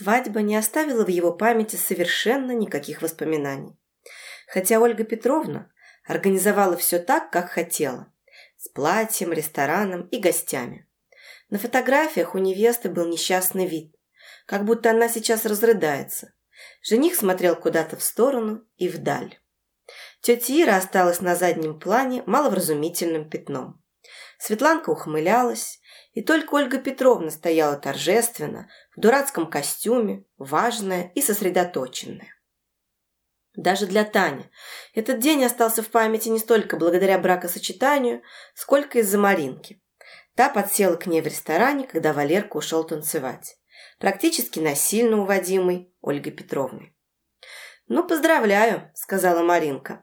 Свадьба не оставила в его памяти совершенно никаких воспоминаний. Хотя Ольга Петровна организовала все так, как хотела. С платьем, рестораном и гостями. На фотографиях у невесты был несчастный вид. Как будто она сейчас разрыдается. Жених смотрел куда-то в сторону и вдаль. Тетя Ира осталась на заднем плане маловразумительным пятном. Светланка ухмылялась, и только Ольга Петровна стояла торжественно, в дурацком костюме, важная и сосредоточенная. Даже для Тани этот день остался в памяти не столько благодаря бракосочетанию, сколько из-за Маринки. Та подсела к ней в ресторане, когда Валерка ушел танцевать. Практически насильно уводимый Ольгой Петровной. «Ну, поздравляю», — сказала Маринка.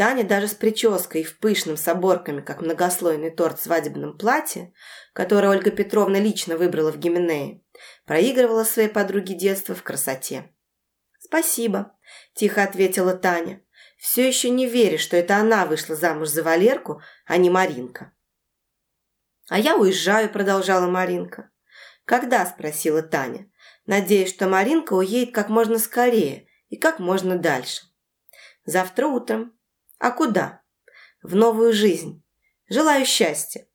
Таня даже с прической и в пышным с оборками, как многослойный торт в свадебном платье, которое Ольга Петровна лично выбрала в Гименее, проигрывала своей подруге детства в красоте. «Спасибо», – тихо ответила Таня, все еще не веря, что это она вышла замуж за Валерку, а не Маринка. «А я уезжаю», – продолжала Маринка. «Когда?» – спросила Таня, надеясь, что Маринка уедет как можно скорее и как можно дальше. «Завтра утром», а куда? В новую жизнь. Желаю счастья.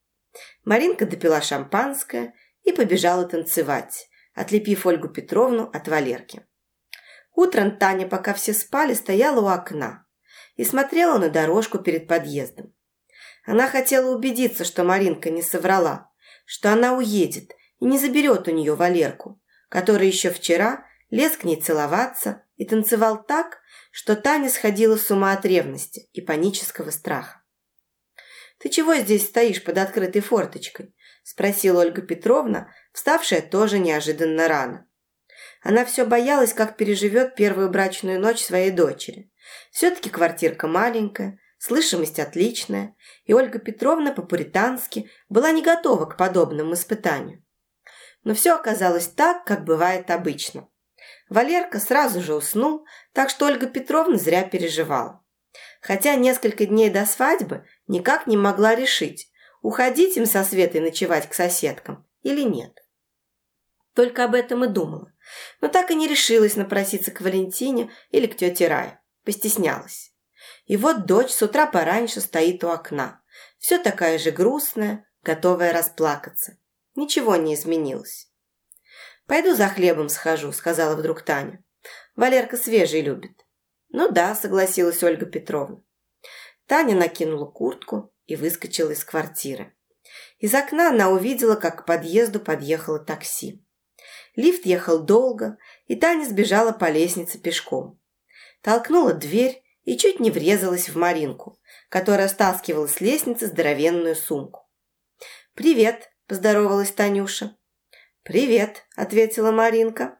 Маринка допила шампанское и побежала танцевать, отлепив Ольгу Петровну от Валерки. Утром Таня, пока все спали, стояла у окна и смотрела на дорожку перед подъездом. Она хотела убедиться, что Маринка не соврала, что она уедет и не заберет у нее Валерку, который еще вчера лез к ней целоваться и танцевал так, что Таня сходила с ума от ревности и панического страха. «Ты чего здесь стоишь под открытой форточкой?» – спросила Ольга Петровна, вставшая тоже неожиданно рано. Она все боялась, как переживет первую брачную ночь своей дочери. Все-таки квартирка маленькая, слышимость отличная, и Ольга Петровна по-пуритански была не готова к подобному испытанию. Но все оказалось так, как бывает обычно – Валерка сразу же уснул, так что Ольга Петровна зря переживала. Хотя несколько дней до свадьбы никак не могла решить, уходить им со Светой ночевать к соседкам или нет. Только об этом и думала, но так и не решилась напроситься к Валентине или к тете Рае, постеснялась. И вот дочь с утра пораньше стоит у окна, все такая же грустная, готовая расплакаться. Ничего не изменилось. «Пойду за хлебом схожу», – сказала вдруг Таня. «Валерка свежий любит». «Ну да», – согласилась Ольга Петровна. Таня накинула куртку и выскочила из квартиры. Из окна она увидела, как к подъезду подъехало такси. Лифт ехал долго, и Таня сбежала по лестнице пешком. Толкнула дверь и чуть не врезалась в Маринку, которая стаскивала с лестницы здоровенную сумку. «Привет», – поздоровалась Танюша. «Привет», – ответила Маринка.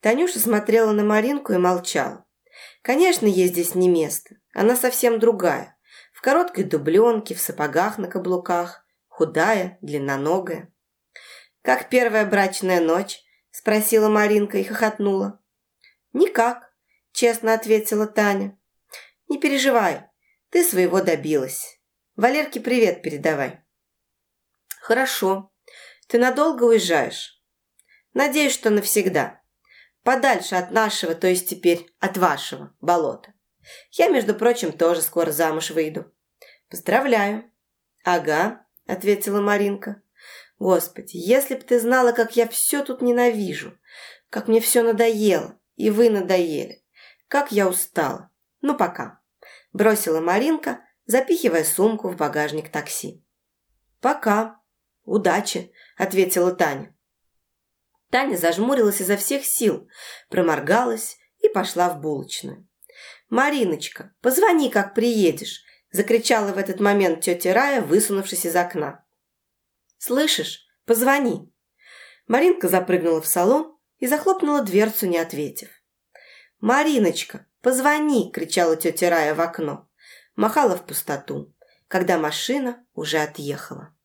Танюша смотрела на Маринку и молчала. Конечно, ей здесь не место. Она совсем другая. В короткой дубленке, в сапогах на каблуках. Худая, длинноногая. «Как первая брачная ночь?» – спросила Маринка и хохотнула. «Никак», – честно ответила Таня. «Не переживай, ты своего добилась. Валерке привет передавай». «Хорошо. Ты надолго уезжаешь?» Надеюсь, что навсегда. Подальше от нашего, то есть теперь от вашего болота. Я, между прочим, тоже скоро замуж выйду. Поздравляю. Ага, ответила Маринка. Господи, если б ты знала, как я все тут ненавижу, как мне все надоело, и вы надоели, как я устала. Ну, пока. Бросила Маринка, запихивая сумку в багажник такси. Пока. Удачи, ответила Таня. Таня зажмурилась изо всех сил, проморгалась и пошла в булочную. «Мариночка, позвони, как приедешь!» – закричала в этот момент тетя Рая, высунувшись из окна. «Слышишь? Позвони!» Маринка запрыгнула в салон и захлопнула дверцу, не ответив. «Мариночка, позвони!» – кричала тетя Рая в окно. Махала в пустоту, когда машина уже отъехала.